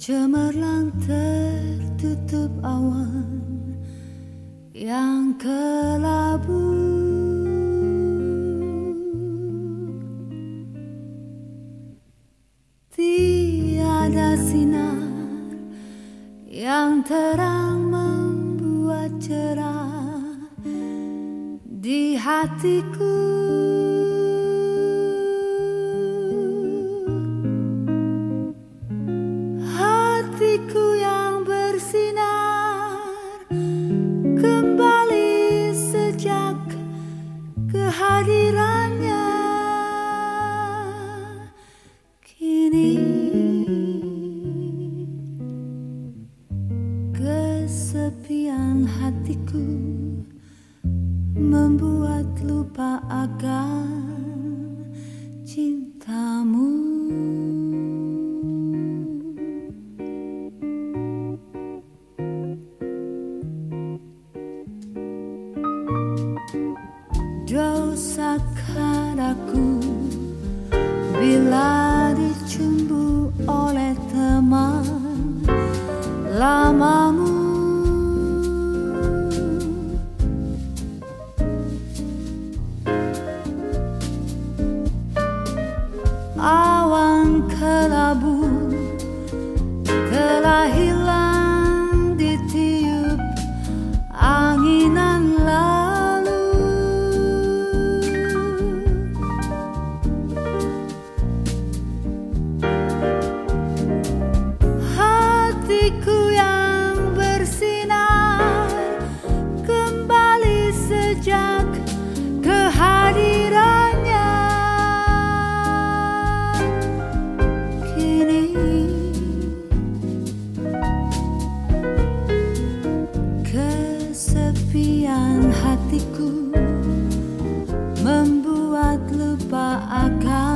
Cemerlang tertutup awan yang kelabu. Tiada sinar yang terang membuat cerah di hatiku kesepian hatiku membuat lupa akan cintamu. Dosakah lupa akan